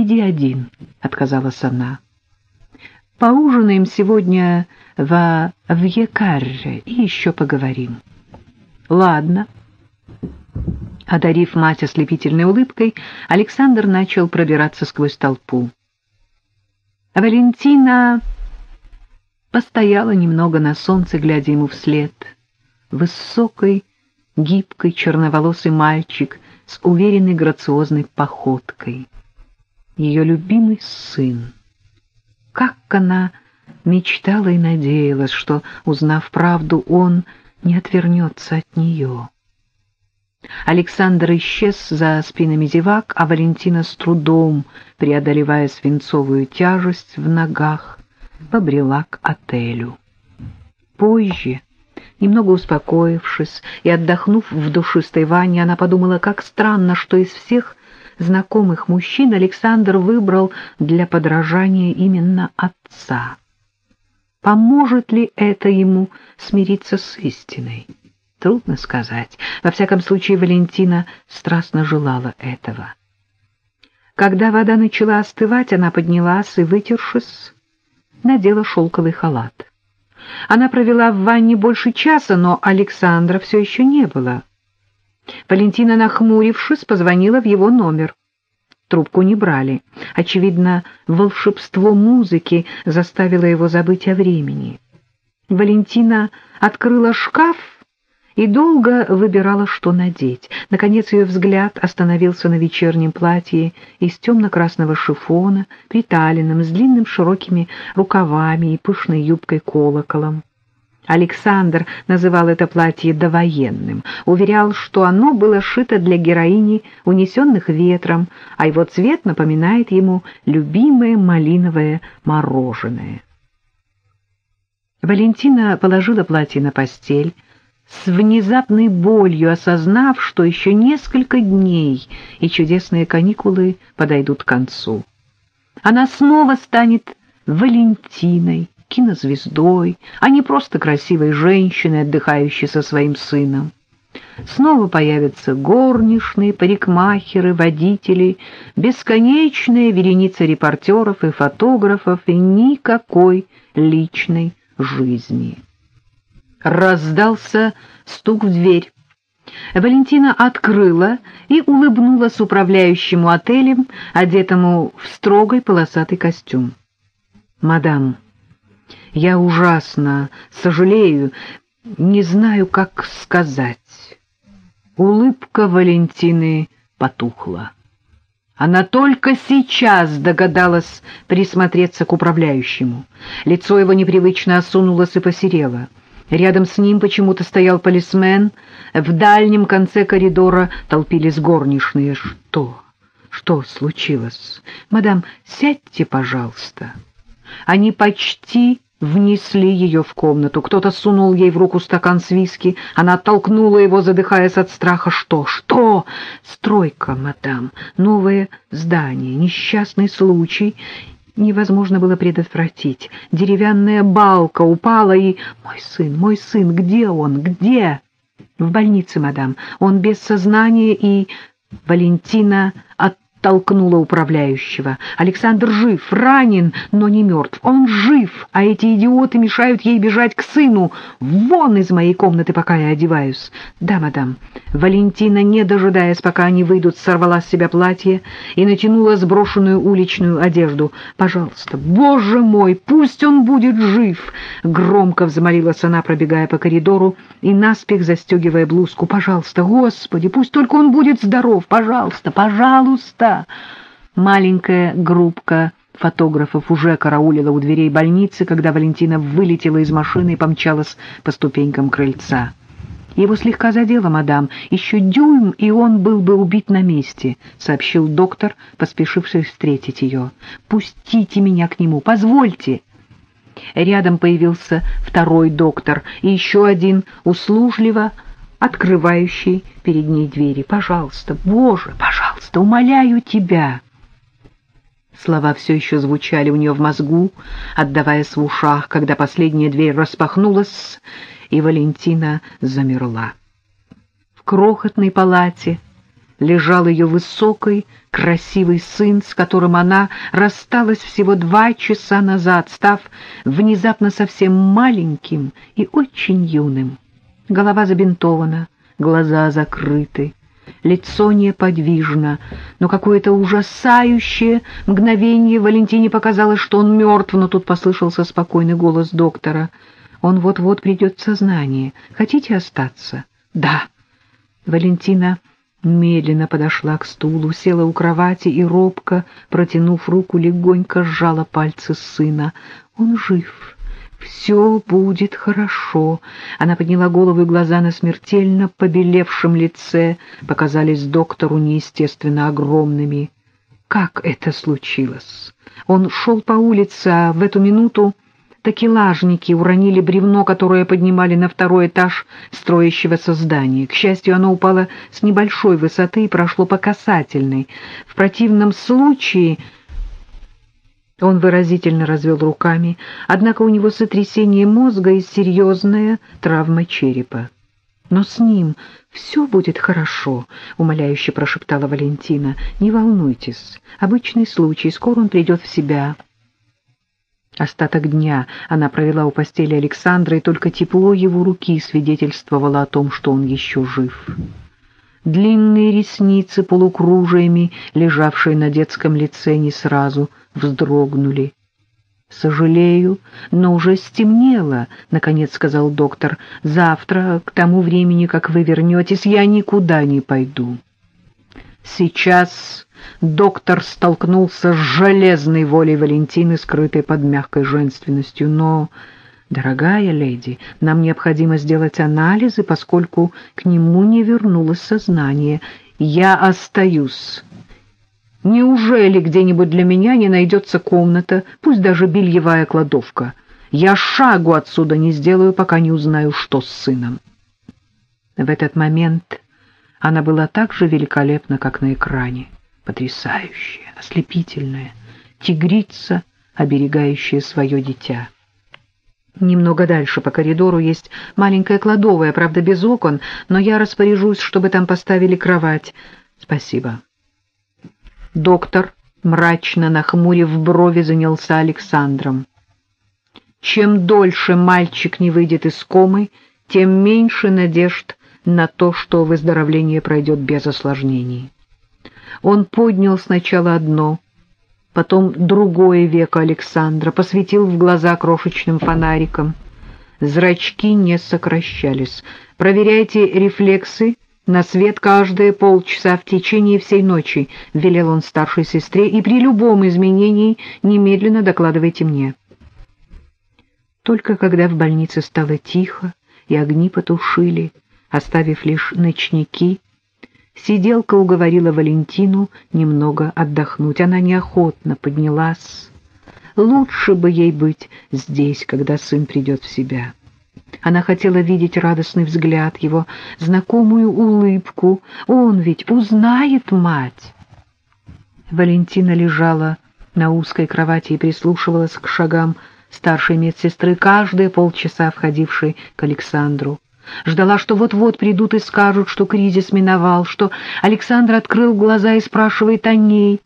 «Иди один», — отказалась она. «Поужинаем сегодня во Вьекарре и еще поговорим». «Ладно». Одарив мать ослепительной улыбкой, Александр начал пробираться сквозь толпу. Валентина постояла немного на солнце, глядя ему вслед. Высокий, гибкий, черноволосый мальчик с уверенной грациозной походкой. Ее любимый сын. Как она мечтала и надеялась, что, узнав правду, он не отвернется от нее. Александр исчез за спинами зевак, а Валентина с трудом, преодолевая свинцовую тяжесть в ногах, побрела к отелю. Позже, немного успокоившись и отдохнув в душистой ванне, она подумала, как странно, что из всех знакомых мужчин Александр выбрал для подражания именно отца. Поможет ли это ему смириться с истиной? Трудно сказать. Во всяком случае, Валентина страстно желала этого. Когда вода начала остывать, она поднялась и, вытершись, надела шелковый халат. Она провела в ванне больше часа, но Александра все еще не было. Валентина, нахмурившись, позвонила в его номер. Трубку не брали. Очевидно, волшебство музыки заставило его забыть о времени. Валентина открыла шкаф и долго выбирала, что надеть. Наконец ее взгляд остановился на вечернем платье из темно-красного шифона, приталенном, с длинным широкими рукавами и пышной юбкой-колоколом. Александр называл это платье довоенным, уверял, что оно было шито для героини, унесенных ветром, а его цвет напоминает ему любимое малиновое мороженое. Валентина положила платье на постель, с внезапной болью осознав, что еще несколько дней и чудесные каникулы подойдут к концу. Она снова станет Валентиной, кинозвездой, а не просто красивой женщиной, отдыхающей со своим сыном. Снова появятся горничные, парикмахеры, водители, бесконечная вереница репортеров и фотографов и никакой личной жизни раздался стук в дверь. Валентина открыла и улыбнулась управляющему отелем, одетому в строгий полосатый костюм. «Мадам, я ужасно сожалею, не знаю, как сказать». Улыбка Валентины потухла. Она только сейчас догадалась присмотреться к управляющему. Лицо его непривычно осунулось и посерело. Рядом с ним почему-то стоял полисмен. В дальнем конце коридора толпились горничные. Что? Что случилось? Мадам, сядьте, пожалуйста. Они почти внесли ее в комнату. Кто-то сунул ей в руку стакан с виски. Она оттолкнула его, задыхаясь от страха. Что? Что? Стройка, мадам. Новое здание. Несчастный случай невозможно было предотвратить. Деревянная балка упала, и... Мой сын, мой сын, где он, где? В больнице, мадам. Он без сознания, и... Валентина от толкнула управляющего. Александр жив, ранен, но не мертв. Он жив, а эти идиоты мешают ей бежать к сыну. Вон из моей комнаты, пока я одеваюсь. Да, мадам. Валентина, не дожидаясь, пока они выйдут, сорвала с себя платье и натянула сброшенную уличную одежду. «Пожалуйста, боже мой, пусть он будет жив!» Громко взмолилась она, пробегая по коридору и наспех застегивая блузку. «Пожалуйста, Господи, пусть только он будет здоров! Пожалуйста, пожалуйста!» Маленькая группка фотографов уже караулила у дверей больницы, когда Валентина вылетела из машины и помчалась по ступенькам крыльца. «Его слегка задело, мадам. Еще дюйм, и он был бы убит на месте», — сообщил доктор, поспешивший встретить ее. «Пустите меня к нему, позвольте». Рядом появился второй доктор и еще один услужливо открывающий перед ней двери. «Пожалуйста, Боже, пожалуйста, умоляю тебя!» Слова все еще звучали у нее в мозгу, отдаваясь в ушах, когда последняя дверь распахнулась, и Валентина замерла. В крохотной палате лежал ее высокий, красивый сын, с которым она рассталась всего два часа назад, став внезапно совсем маленьким и очень юным. Голова забинтована, глаза закрыты, лицо неподвижно, но какое-то ужасающее мгновение Валентине показалось, что он мертв, но тут послышался спокойный голос доктора. «Он вот-вот придет в сознание. Хотите остаться?» «Да». Валентина медленно подошла к стулу, села у кровати и робко, протянув руку, легонько сжала пальцы сына. «Он жив». «Все будет хорошо». Она подняла голову, и глаза на смертельно побелевшем лице показались доктору неестественно огромными. Как это случилось? Он шел по улице, а в эту минуту такелажники уронили бревно, которое поднимали на второй этаж строящегося здания. К счастью, оно упало с небольшой высоты и прошло по касательной. В противном случае... Он выразительно развел руками, однако у него сотрясение мозга и серьезная травма черепа. «Но с ним все будет хорошо», — умоляюще прошептала Валентина. «Не волнуйтесь. Обычный случай. Скоро он придет в себя». Остаток дня она провела у постели Александра, и только тепло его руки свидетельствовало о том, что он еще жив. Длинные ресницы полукружиями, лежавшие на детском лице, не сразу вздрогнули. «Сожалею, но уже стемнело», — наконец сказал доктор. «Завтра, к тому времени, как вы вернетесь, я никуда не пойду». Сейчас доктор столкнулся с железной волей Валентины, скрытой под мягкой женственностью. «Но, дорогая леди, нам необходимо сделать анализы, поскольку к нему не вернулось сознание. Я остаюсь». Неужели где-нибудь для меня не найдется комната, пусть даже бельевая кладовка? Я шагу отсюда не сделаю, пока не узнаю, что с сыном. В этот момент она была так же великолепна, как на экране. Потрясающая, ослепительная, тигрица, оберегающая свое дитя. Немного дальше по коридору есть маленькая кладовая, правда, без окон, но я распоряжусь, чтобы там поставили кровать. Спасибо. Доктор, мрачно нахмурив брови, занялся Александром. Чем дольше мальчик не выйдет из комы, тем меньше надежд на то, что выздоровление пройдет без осложнений. Он поднял сначала одно, потом другое веко Александра, посветил в глаза крошечным фонариком. Зрачки не сокращались. Проверяйте рефлексы на свет каждые полчаса в течение всей ночи, — велел он старшей сестре, — и при любом изменении немедленно докладывайте мне. Только когда в больнице стало тихо и огни потушили, оставив лишь ночники, сиделка уговорила Валентину немного отдохнуть. Она неохотно поднялась. Лучше бы ей быть здесь, когда сын придет в себя. Она хотела видеть радостный взгляд его, знакомую улыбку. Он ведь узнает мать. Валентина лежала на узкой кровати и прислушивалась к шагам старшей медсестры, каждые полчаса входившей к Александру. Ждала, что вот-вот придут и скажут, что кризис миновал, что Александр открыл глаза и спрашивает о ней.